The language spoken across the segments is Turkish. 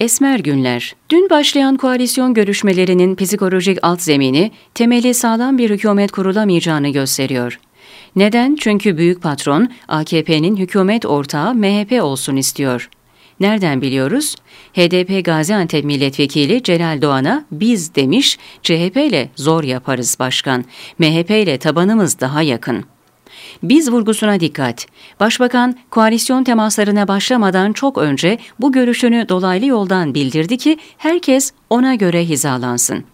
Esmer Günler Dün başlayan koalisyon görüşmelerinin psikolojik alt zemini, temeli sağlam bir hükümet kurulamayacağını gösteriyor. Neden? Çünkü büyük patron AKP'nin hükümet ortağı MHP olsun istiyor. Nereden biliyoruz? HDP Gaziantep Milletvekili Celal Doğan'a biz demiş, CHP ile zor yaparız başkan, MHP ile tabanımız daha yakın. Biz vurgusuna dikkat. Başbakan koalisyon temaslarına başlamadan çok önce bu görüşünü dolaylı yoldan bildirdi ki herkes ona göre hizalansın.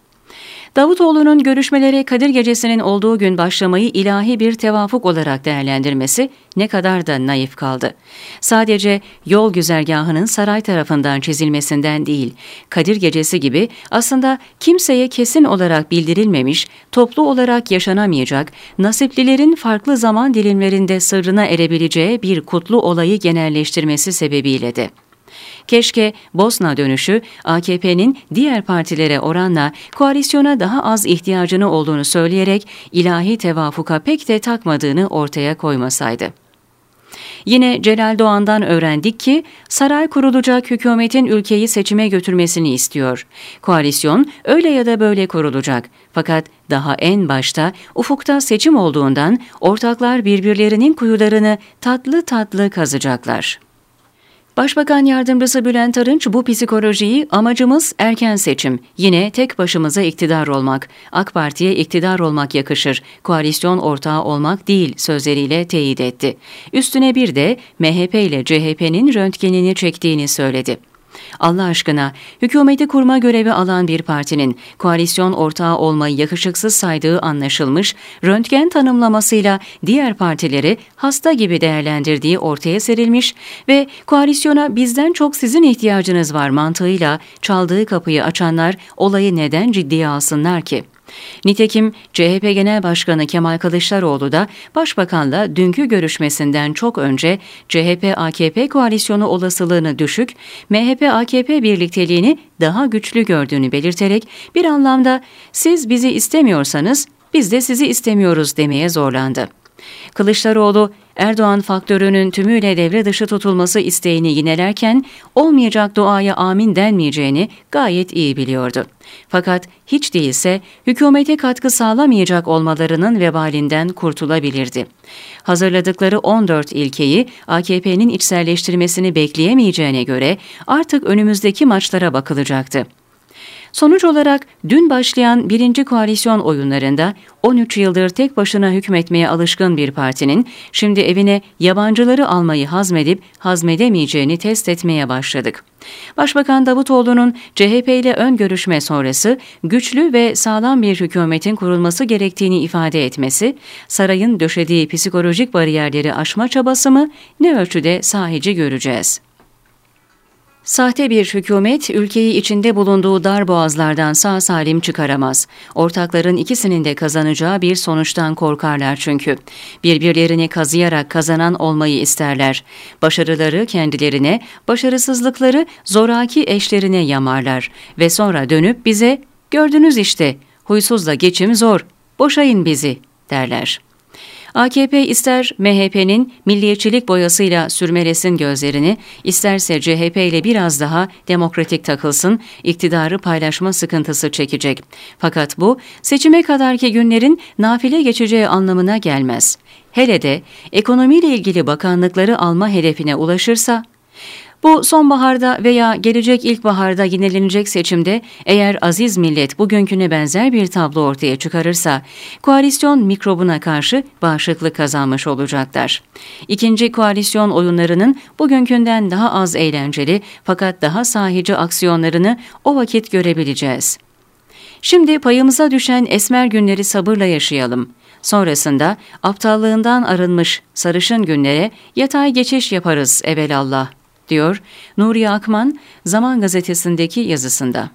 Davutoğlu'nun görüşmelere Kadir Gecesi'nin olduğu gün başlamayı ilahi bir tevafuk olarak değerlendirmesi ne kadar da naif kaldı. Sadece yol güzergahının saray tarafından çizilmesinden değil, Kadir Gecesi gibi aslında kimseye kesin olarak bildirilmemiş, toplu olarak yaşanamayacak, nasiplilerin farklı zaman dilimlerinde sırrına erebileceği bir kutlu olayı genelleştirmesi sebebiyle de. Keşke Bosna dönüşü AKP'nin diğer partilere oranla koalisyona daha az ihtiyacını olduğunu söyleyerek ilahi tevafuka pek de takmadığını ortaya koymasaydı. Yine Celal Doğan'dan öğrendik ki saray kurulacak hükümetin ülkeyi seçime götürmesini istiyor. Koalisyon öyle ya da böyle kurulacak. Fakat daha en başta ufukta seçim olduğundan ortaklar birbirlerinin kuyularını tatlı tatlı kazacaklar. Başbakan Yardımcısı Bülent Arınç bu psikolojiyi amacımız erken seçim, yine tek başımıza iktidar olmak, AK Parti'ye iktidar olmak yakışır, koalisyon ortağı olmak değil sözleriyle teyit etti. Üstüne bir de MHP ile CHP'nin röntgenini çektiğini söyledi. Allah aşkına hükümeti kurma görevi alan bir partinin koalisyon ortağı olmayı yakışıksız saydığı anlaşılmış, röntgen tanımlamasıyla diğer partileri hasta gibi değerlendirdiği ortaya serilmiş ve koalisyona bizden çok sizin ihtiyacınız var mantığıyla çaldığı kapıyı açanlar olayı neden ciddiye alsınlar ki? Nitekim CHP Genel Başkanı Kemal Kılıçdaroğlu da Başbakanla dünkü görüşmesinden çok önce CHP-AKP koalisyonu olasılığını düşük, MHP-AKP birlikteliğini daha güçlü gördüğünü belirterek bir anlamda siz bizi istemiyorsanız biz de sizi istemiyoruz demeye zorlandı. Kılıçdaroğlu, Erdoğan faktörünün tümüyle devre dışı tutulması isteğini yinelerken olmayacak duaya amin denmeyeceğini gayet iyi biliyordu. Fakat hiç değilse hükümete katkı sağlamayacak olmalarının vebalinden kurtulabilirdi. Hazırladıkları 14 ilkeyi AKP'nin içselleştirmesini bekleyemeyeceğine göre artık önümüzdeki maçlara bakılacaktı. Sonuç olarak dün başlayan birinci koalisyon oyunlarında 13 yıldır tek başına hükmetmeye alışkın bir partinin şimdi evine yabancıları almayı hazmedip hazmedemeyeceğini test etmeye başladık. Başbakan Davutoğlu'nun CHP ile ön görüşme sonrası güçlü ve sağlam bir hükümetin kurulması gerektiğini ifade etmesi, sarayın döşediği psikolojik bariyerleri aşma çabası mı ne ölçüde sahici göreceğiz. Sahte bir hükümet ülkeyi içinde bulunduğu dar boğazlardan sağ salim çıkaramaz. Ortakların ikisinin de kazanacağı bir sonuçtan korkarlar çünkü. Birbirlerini kazıyarak kazanan olmayı isterler. Başarıları kendilerine, başarısızlıkları zoraki eşlerine yamarlar ve sonra dönüp bize "Gördünüz işte, huysuzla geçim zor. Boşayın bizi." derler. AKP ister MHP'nin milliyetçilik boyasıyla sürmelesin gözlerini, isterse CHP ile biraz daha demokratik takılsın, iktidarı paylaşma sıkıntısı çekecek. Fakat bu seçime kadarki günlerin nafile geçeceği anlamına gelmez. Hele de ekonomiyle ilgili bakanlıkları alma hedefine ulaşırsa bu sonbaharda veya gelecek ilkbaharda yenilenecek seçimde eğer aziz millet bugünküne benzer bir tablo ortaya çıkarırsa koalisyon mikrobuna karşı bağışıklık kazanmış olacaklar. İkinci koalisyon oyunlarının bugünkünden daha az eğlenceli fakat daha sahici aksiyonlarını o vakit görebileceğiz. Şimdi payımıza düşen esmer günleri sabırla yaşayalım. Sonrasında aptallığından arınmış sarışın günlere yatay geçiş yaparız evelallah diyor Nuriye Akman Zaman Gazetesi'ndeki yazısında.